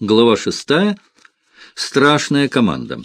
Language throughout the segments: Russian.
Глава шестая. Страшная команда.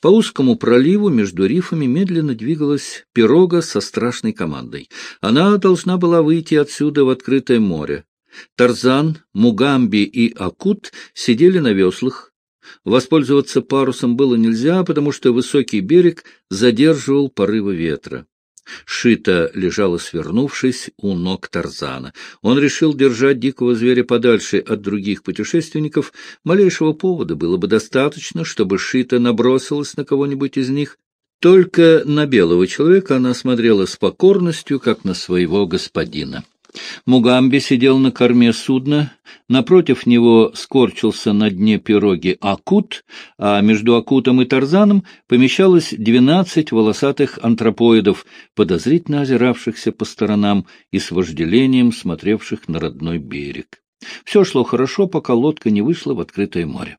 По узкому проливу между рифами медленно двигалась пирога со страшной командой. Она должна была выйти отсюда в открытое море. Тарзан, Мугамби и Акут сидели на веслах. Воспользоваться парусом было нельзя, потому что высокий берег задерживал порывы ветра. Шита лежала свернувшись у ног Тарзана. Он решил держать дикого зверя подальше от других путешественников. Малейшего повода было бы достаточно, чтобы Шита набросилась на кого-нибудь из них. Только на белого человека она смотрела с покорностью, как на своего господина. Мугамби сидел на корме судна, напротив него скорчился на дне пироги Акут, а между Акутом и Тарзаном помещалось двенадцать волосатых антропоидов, подозрительно озиравшихся по сторонам и с вожделением смотревших на родной берег. Все шло хорошо, пока лодка не вышла в открытое море.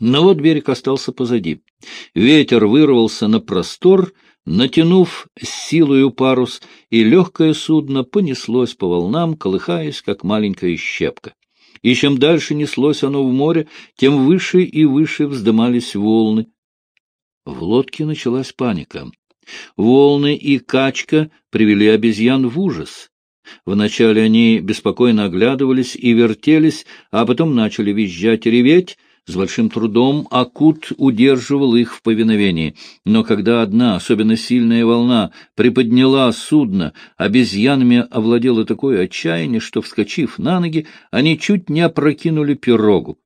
Но вот берег остался позади. Ветер вырвался на простор — натянув силою парус, и легкое судно понеслось по волнам, колыхаясь, как маленькая щепка. И чем дальше неслось оно в море, тем выше и выше вздымались волны. В лодке началась паника. Волны и качка привели обезьян в ужас. Вначале они беспокойно оглядывались и вертелись, а потом начали визжать и реветь, с большим трудом Акут удерживал их в повиновении, но когда одна, особенно сильная волна, приподняла судно, обезьянами овладело такое отчаяние, что, вскочив на ноги, они чуть не опрокинули пирогу.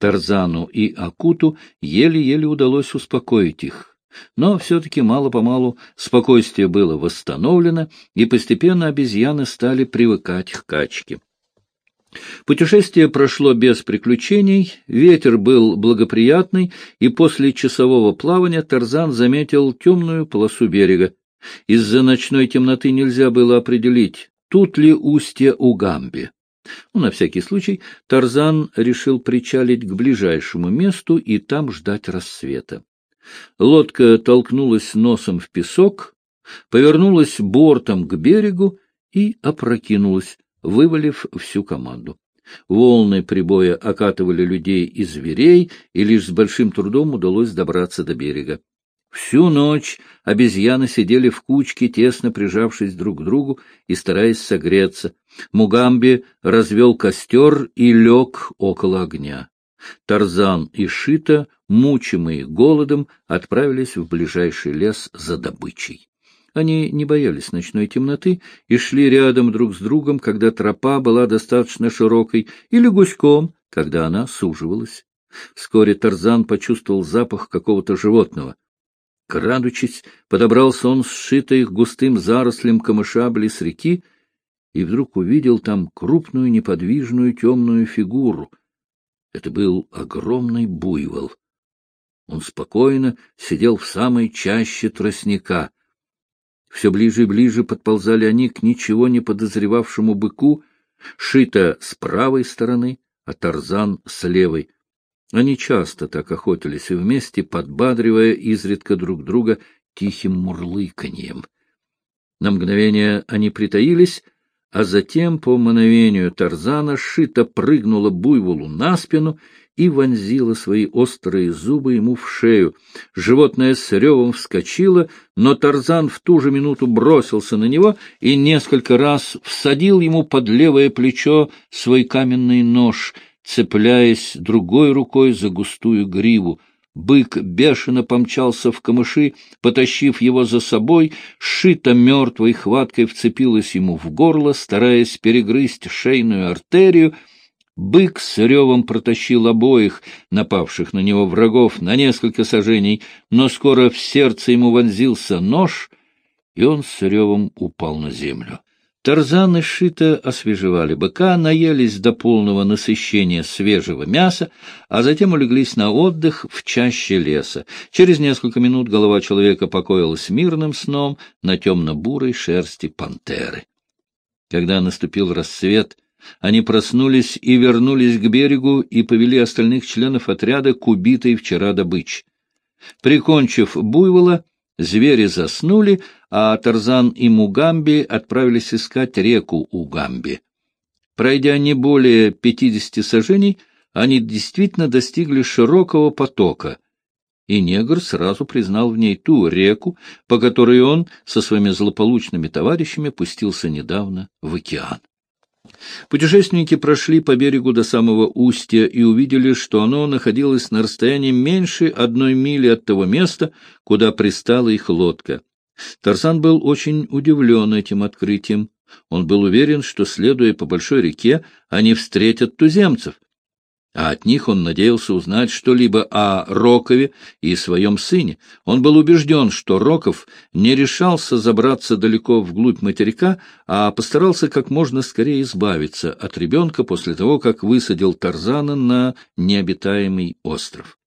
Тарзану и Акуту еле-еле удалось успокоить их. Но все-таки мало-помалу спокойствие было восстановлено, и постепенно обезьяны стали привыкать к качке. Путешествие прошло без приключений, ветер был благоприятный, и после часового плавания Тарзан заметил темную полосу берега. Из-за ночной темноты нельзя было определить, тут ли устье Угамби. Ну, на всякий случай Тарзан решил причалить к ближайшему месту и там ждать рассвета. Лодка толкнулась носом в песок, повернулась бортом к берегу и опрокинулась вывалив всю команду. Волны прибоя окатывали людей и зверей, и лишь с большим трудом удалось добраться до берега. Всю ночь обезьяны сидели в кучке, тесно прижавшись друг к другу и стараясь согреться. Мугамби развел костер и лег около огня. Тарзан и Шита, мучимые голодом, отправились в ближайший лес за добычей. Они не боялись ночной темноты и шли рядом друг с другом, когда тропа была достаточно широкой, или гуськом, когда она суживалась. Вскоре Тарзан почувствовал запах какого-то животного. Крадучись, подобрался он сшитый густым зарослем камыша близ реки и вдруг увидел там крупную неподвижную темную фигуру. Это был огромный буйвол. Он спокойно сидел в самой чаще тростника. Все ближе и ближе подползали они к ничего не подозревавшему быку, Шита с правой стороны, а Тарзан с левой. Они часто так охотились вместе, подбадривая изредка друг друга тихим мурлыканьем. На мгновение они притаились, а затем, по мановению Тарзана, Шита прыгнула буйволу на спину и вонзила свои острые зубы ему в шею. Животное с ревом вскочило, но Тарзан в ту же минуту бросился на него и несколько раз всадил ему под левое плечо свой каменный нож, цепляясь другой рукой за густую гриву. Бык бешено помчался в камыши, потащив его за собой, шито мертвой хваткой вцепилась ему в горло, стараясь перегрызть шейную артерию — Бык с ревом протащил обоих напавших на него врагов на несколько сажений, но скоро в сердце ему вонзился нож, и он с ревом упал на землю. Тарзан и Шита освежевали быка, наелись до полного насыщения свежего мяса, а затем улеглись на отдых в чаще леса. Через несколько минут голова человека покоилась мирным сном на темно-бурой шерсти пантеры. Когда наступил рассвет, они проснулись и вернулись к берегу и повели остальных членов отряда к убитой вчера добыче. Прикончив буйвола, звери заснули, а Тарзан и Мугамби отправились искать реку Угамби. Пройдя не более пятидесяти сажений, они действительно достигли широкого потока, и негр сразу признал в ней ту реку, по которой он со своими злополучными товарищами пустился недавно в океан. Путешественники прошли по берегу до самого устья и увидели, что оно находилось на расстоянии меньше одной мили от того места, куда пристала их лодка. Тарзан был очень удивлен этим открытием. Он был уверен, что, следуя по большой реке, они встретят туземцев, а от них он надеялся узнать что-либо о Рокове и своем сыне. Он был убежден, что Роков не решался забраться далеко вглубь материка, а постарался как можно скорее избавиться от ребенка после того, как высадил Тарзана на необитаемый остров.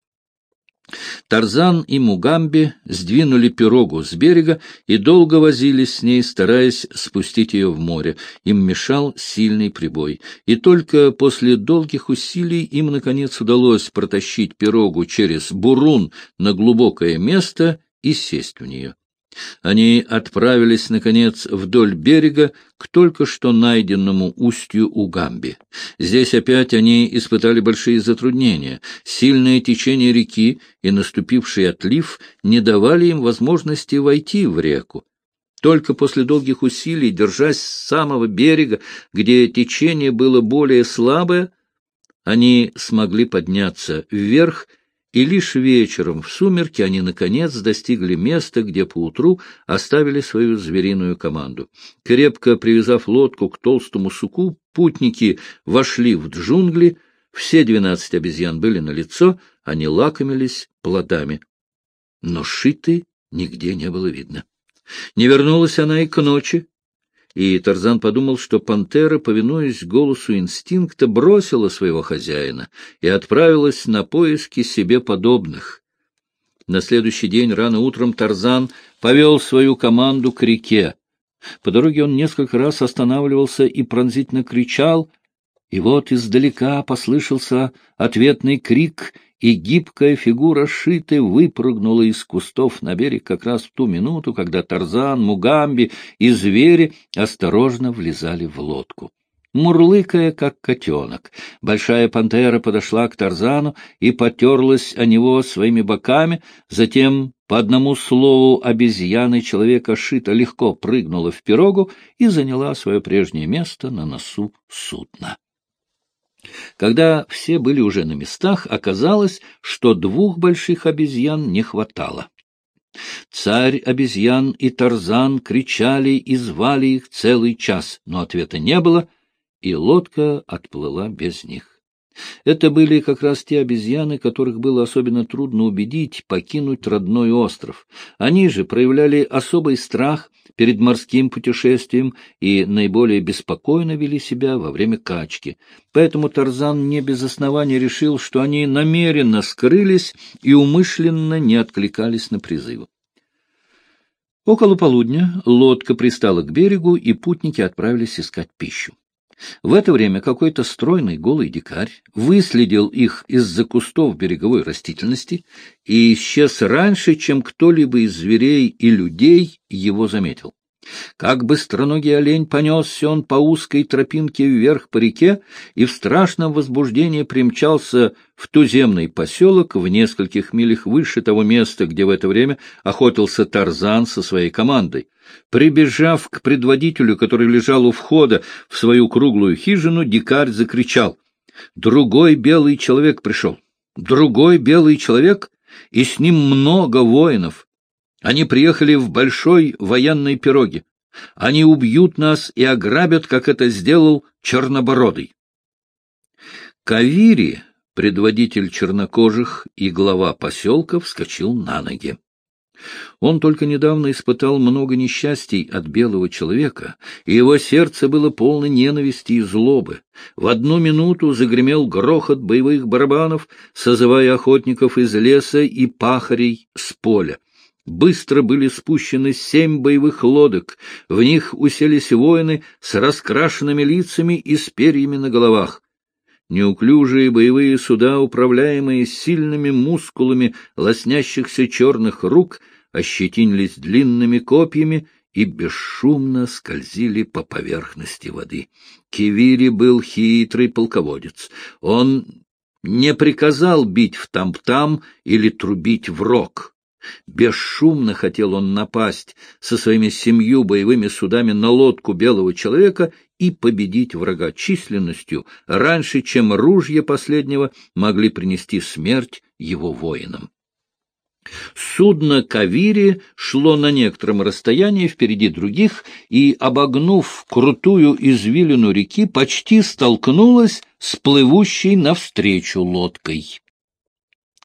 Тарзан и Мугамби сдвинули пирогу с берега и долго возились с ней, стараясь спустить ее в море. Им мешал сильный прибой. И только после долгих усилий им, наконец, удалось протащить пирогу через бурун на глубокое место и сесть в нее. Они отправились, наконец, вдоль берега к только что найденному устью Угамби. Здесь опять они испытали большие затруднения. Сильное течение реки и наступивший отлив не давали им возможности войти в реку. Только после долгих усилий, держась с самого берега, где течение было более слабое, они смогли подняться вверх и лишь вечером в сумерки они, наконец, достигли места, где поутру оставили свою звериную команду. Крепко привязав лодку к толстому суку, путники вошли в джунгли, все двенадцать обезьян были на лицо, они лакомились плодами. Но шиты нигде не было видно. Не вернулась она и к ночи, и Тарзан подумал, что пантера, повинуясь голосу инстинкта, бросила своего хозяина и отправилась на поиски себе подобных. На следующий день рано утром Тарзан повел свою команду к реке. По дороге он несколько раз останавливался и пронзительно кричал, и вот издалека послышался ответный крик, и гибкая фигура Шиты выпрыгнула из кустов на берег как раз в ту минуту, когда Тарзан, Мугамби и звери осторожно влезали в лодку. Мурлыкая, как котенок, большая пантера подошла к Тарзану и потерлась о него своими боками, затем по одному слову обезьяны человека Шита легко прыгнула в пирогу и заняла свое прежнее место на носу судна. Когда все были уже на местах, оказалось, что двух больших обезьян не хватало. Царь обезьян и Тарзан кричали и звали их целый час, но ответа не было, и лодка отплыла без них. Это были как раз те обезьяны, которых было особенно трудно убедить покинуть родной остров. Они же проявляли особый страх перед морским путешествием и наиболее беспокойно вели себя во время качки. Поэтому Тарзан не без основания решил, что они намеренно скрылись и умышленно не откликались на призывы. Около полудня лодка пристала к берегу, и путники отправились искать пищу. В это время какой-то стройный голый дикарь выследил их из-за кустов береговой растительности и исчез раньше, чем кто-либо из зверей и людей его заметил. Как быстроногий олень понесся он по узкой тропинке вверх по реке и в страшном возбуждении примчался в туземный поселок в нескольких милях выше того места, где в это время охотился Тарзан со своей командой. Прибежав к предводителю, который лежал у входа в свою круглую хижину, дикарь закричал. «Другой белый человек пришел! Другой белый человек, и с ним много воинов!» Они приехали в большой военной пироге. Они убьют нас и ограбят, как это сделал Чернобородый. Кавири, предводитель чернокожих и глава поселка, вскочил на ноги. Он только недавно испытал много несчастий от белого человека, и его сердце было полно ненависти и злобы. В одну минуту загремел грохот боевых барабанов, созывая охотников из леса и пахарей с поля. Быстро были спущены семь боевых лодок, в них уселись воины с раскрашенными лицами и с перьями на головах. Неуклюжие боевые суда, управляемые сильными мускулами лоснящихся черных рук, ощетинились длинными копьями и бесшумно скользили по поверхности воды. Кивири был хитрый полководец. Он не приказал бить в там-там или трубить в рог. Бесшумно хотел он напасть со своими семью боевыми судами на лодку белого человека и победить врага численностью раньше, чем ружья последнего могли принести смерть его воинам. Судно Кавири шло на некотором расстоянии впереди других и, обогнув крутую извилину реки, почти столкнулось с плывущей навстречу лодкой.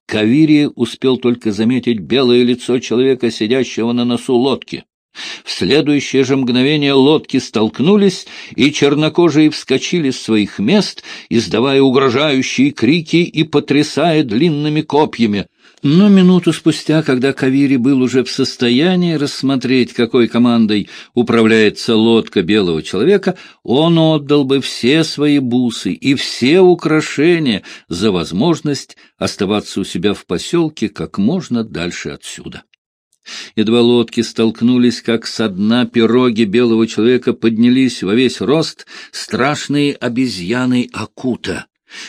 Кавири успел только заметить белое лицо человека, сидящего на носу лодки. В следующее же мгновение лодки столкнулись, и чернокожие вскочили с своих мест, издавая угрожающие крики и потрясая длинными копьями. Но минуту спустя, когда Кавири был уже в состоянии рассмотреть, какой командой управляется лодка белого человека, он отдал бы все свои бусы и все украшения за возможность оставаться у себя в поселке как можно дальше отсюда. Едва лодки столкнулись, как со дна пироги белого человека поднялись во весь рост страшные обезьяны Акута.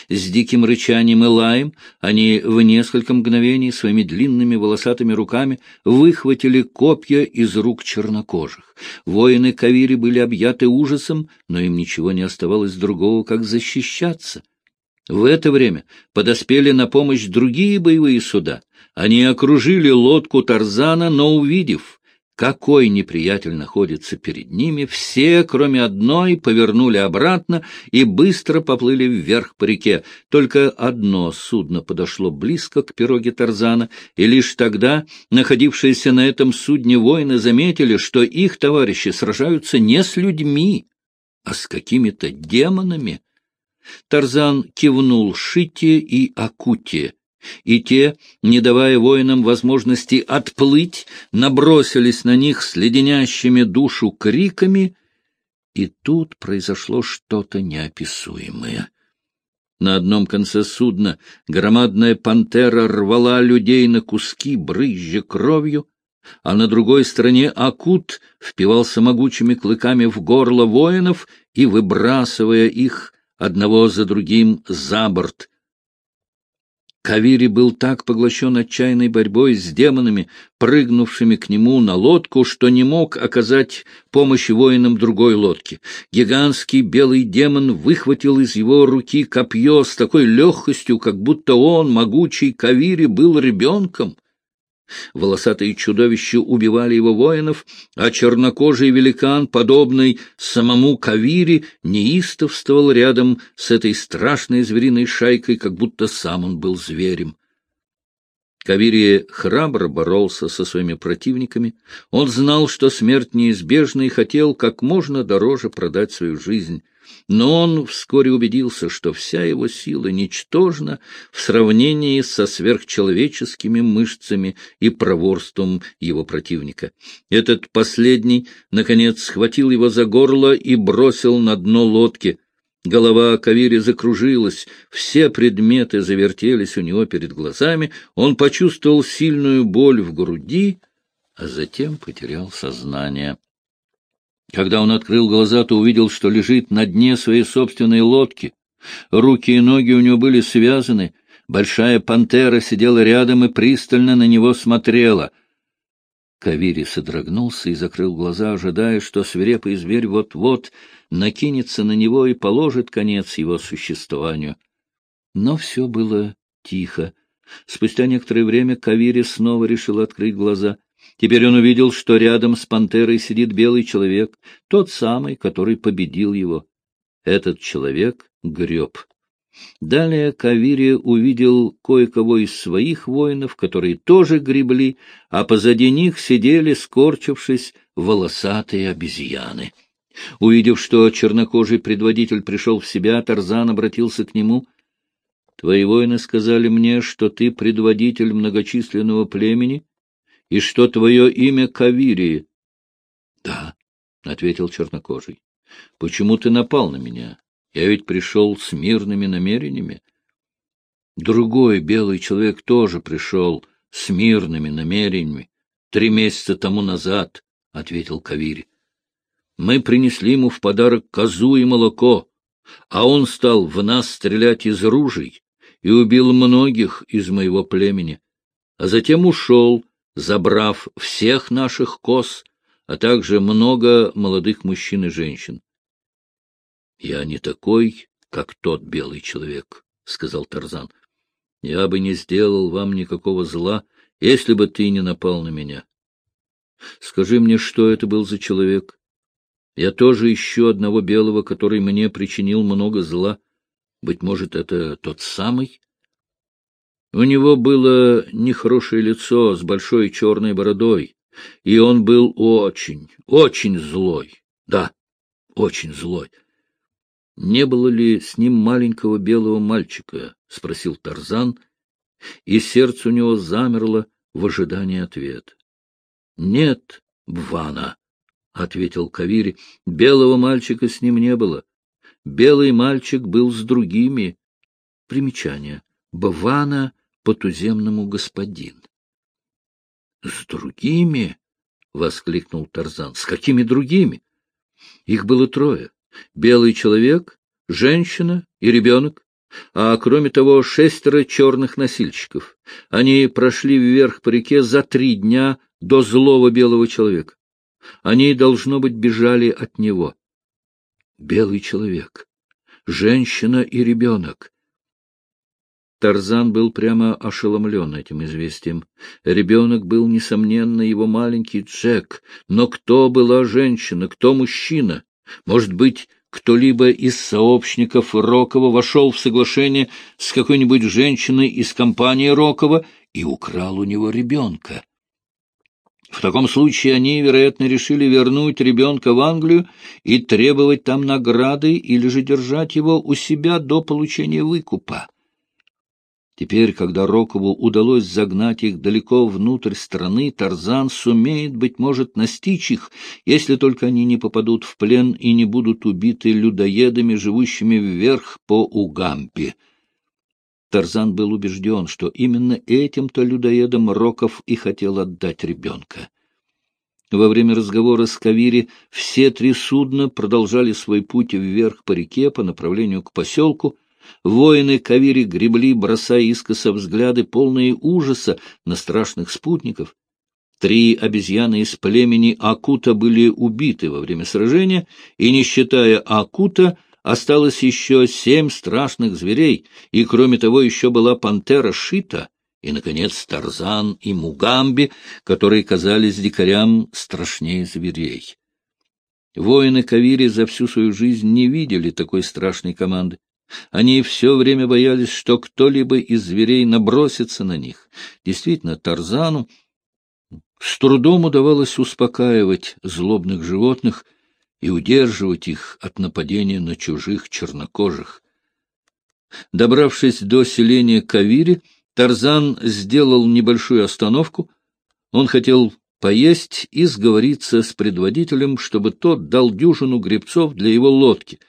С диким рычанием и лаем они в несколько мгновений своими длинными волосатыми руками выхватили копья из рук чернокожих. Воины Кавири были объяты ужасом, но им ничего не оставалось другого, как защищаться. В это время подоспели на помощь другие боевые суда. Они окружили лодку Тарзана, но, увидев, какой неприятель находится перед ними, все, кроме одной, повернули обратно и быстро поплыли вверх по реке. Только одно судно подошло близко к пироге Тарзана, и лишь тогда находившиеся на этом судне воины заметили, что их товарищи сражаются не с людьми, а с какими-то демонами. Тарзан кивнул Шите и Акуте, и те, не давая воинам возможности отплыть, набросились на них с леденящими душу криками, и тут произошло что-то неописуемое. На одном конце судна громадная пантера рвала людей на куски, брызжа кровью, а на другой стороне Акут впивался могучими клыками в горло воинов и, выбрасывая их одного за другим за борт, Кавири был так поглощен отчаянной борьбой с демонами, прыгнувшими к нему на лодку, что не мог оказать помощи воинам другой лодки. Гигантский белый демон выхватил из его руки копье с такой легкостью, как будто он, могучий Кавири, был ребенком. Волосатые чудовища убивали его воинов, а чернокожий великан, подобный самому Кавире, неистовствовал рядом с этой страшной звериной шайкой, как будто сам он был зверем. Кавири храбро боролся со своими противниками. Он знал, что смерть неизбежна, и хотел как можно дороже продать свою жизнь. Но он вскоре убедился, что вся его сила ничтожна в сравнении со сверхчеловеческими мышцами и проворством его противника. Этот последний, наконец, схватил его за горло и бросил на дно лодки. Голова Кавири закружилась, все предметы завертелись у него перед глазами, он почувствовал сильную боль в груди, а затем потерял сознание. Когда он открыл глаза, то увидел, что лежит на дне своей собственной лодки. Руки и ноги у него были связаны. Большая пантера сидела рядом и пристально на него смотрела. Кавири содрогнулся и закрыл глаза, ожидая, что свирепый зверь вот-вот накинется на него и положит конец его существованию. Но все было тихо. Спустя некоторое время Кавири снова решил открыть глаза — Теперь он увидел, что рядом с пантерой сидит белый человек, тот самый, который победил его. Этот человек греб. Далее Кавири увидел кое-кого из своих воинов, которые тоже гребли, а позади них сидели, скорчившись, волосатые обезьяны. Увидев, что чернокожий предводитель пришел в себя, Тарзан обратился к нему. — Твои воины сказали мне, что ты предводитель многочисленного племени, и что твое имя Кавирии? — Да, — ответил чернокожий. — Почему ты напал на меня? Я ведь пришел с мирными намерениями. Другой белый человек тоже пришел с мирными намерениями. Три месяца тому назад, — ответил Кавири. Мы принесли ему в подарок козу и молоко, а он стал в нас стрелять из ружей и убил многих из моего племени, а затем ушел, забрав всех наших коз, а также много молодых мужчин и женщин. — Я не такой, как тот белый человек, — сказал Тарзан. — Я бы не сделал вам никакого зла, если бы ты не напал на меня. Скажи мне, что это был за человек? Я тоже ищу одного белого, который мне причинил много зла. Быть может, это тот самый? У него было нехорошее лицо с большой черной бородой, и он был очень, очень злой. Да, очень злой. Не было ли с ним маленького белого мальчика? — спросил Тарзан, и сердце у него замерло в ожидании ответа. — Нет, Бвана, — ответил Кавири, — белого мальчика с ним не было. Белый мальчик был с другими. Примечание. Бвана по туземному господин. — С другими? — воскликнул Тарзан. — С какими другими? Их было трое. Белый человек, женщина и ребенок, а кроме того шестеро черных носильщиков. Они прошли вверх по реке за три дня до злого белого человека. Они, должно быть, бежали от него. Белый человек, женщина и ребенок. Тарзан был прямо ошеломлен этим известием. Ребенок был, несомненно, его маленький Джек. Но кто была женщина, кто мужчина? Может быть, кто-либо из сообщников Рокова вошел в соглашение с какой-нибудь женщиной из компании Рокова и украл у него ребенка? В таком случае они, вероятно, решили вернуть ребенка в Англию и требовать там награды или же держать его у себя до получения выкупа. Теперь, когда Рокову удалось загнать их далеко внутрь страны, Тарзан сумеет, быть может, настичь их, если только они не попадут в плен и не будут убиты людоедами, живущими вверх по Угампе. Тарзан был убежден, что именно этим-то людоедам Роков и хотел отдать ребенка. Во время разговора с Кавири все три судна продолжали свой путь вверх по реке по направлению к поселку, Воины Кавири гребли, бросая искоса взгляды, полные ужаса на страшных спутников. Три обезьяны из племени Акута были убиты во время сражения, и, не считая Акута, осталось еще семь страшных зверей, и, кроме того, еще была пантера Шита, и, наконец, Тарзан и Мугамби, которые казались дикарям страшнее зверей. Воины Кавири за всю свою жизнь не видели такой страшной команды. Они все время боялись, что кто-либо из зверей набросится на них. Действительно, Тарзану с трудом удавалось успокаивать злобных животных и удерживать их от нападения на чужих чернокожих. Добравшись до селения Кавири, Тарзан сделал небольшую остановку. Он хотел поесть и сговориться с предводителем, чтобы тот дал дюжину гребцов для его лодки —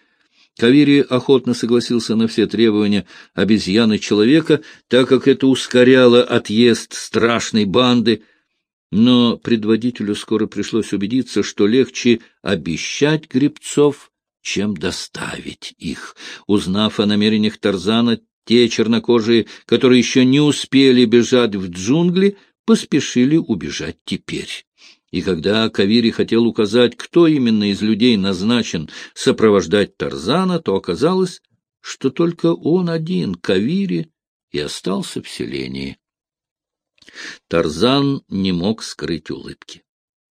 Кавири охотно согласился на все требования обезьяны-человека, так как это ускоряло отъезд страшной банды, но предводителю скоро пришлось убедиться, что легче обещать грибцов, чем доставить их. Узнав о намерениях Тарзана, те чернокожие, которые еще не успели бежать в джунгли, поспешили убежать теперь. И когда Кавири хотел указать, кто именно из людей назначен сопровождать Тарзана, то оказалось, что только он один, Кавири, и остался в селении. Тарзан не мог скрыть улыбки.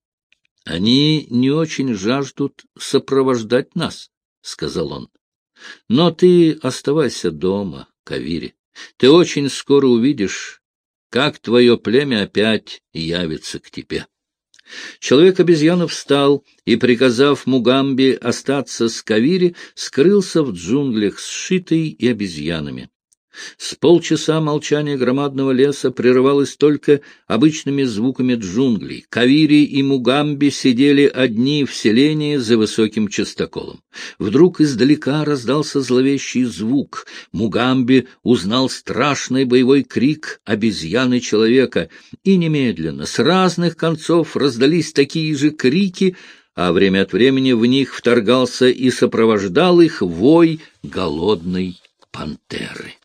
— Они не очень жаждут сопровождать нас, — сказал он. — Но ты оставайся дома, Кавири. Ты очень скоро увидишь, как твое племя опять явится к тебе. Человек-обезьяна встал и, приказав Мугамбе остаться с Кавири, скрылся в джунглях с Шитой и обезьянами. С полчаса молчание громадного леса прерывалось только обычными звуками джунглей. Кавири и Мугамби сидели одни в селении за высоким частоколом. Вдруг издалека раздался зловещий звук. Мугамби узнал страшный боевой крик обезьяны-человека, и немедленно с разных концов раздались такие же крики, а время от времени в них вторгался и сопровождал их вой голодной пантеры.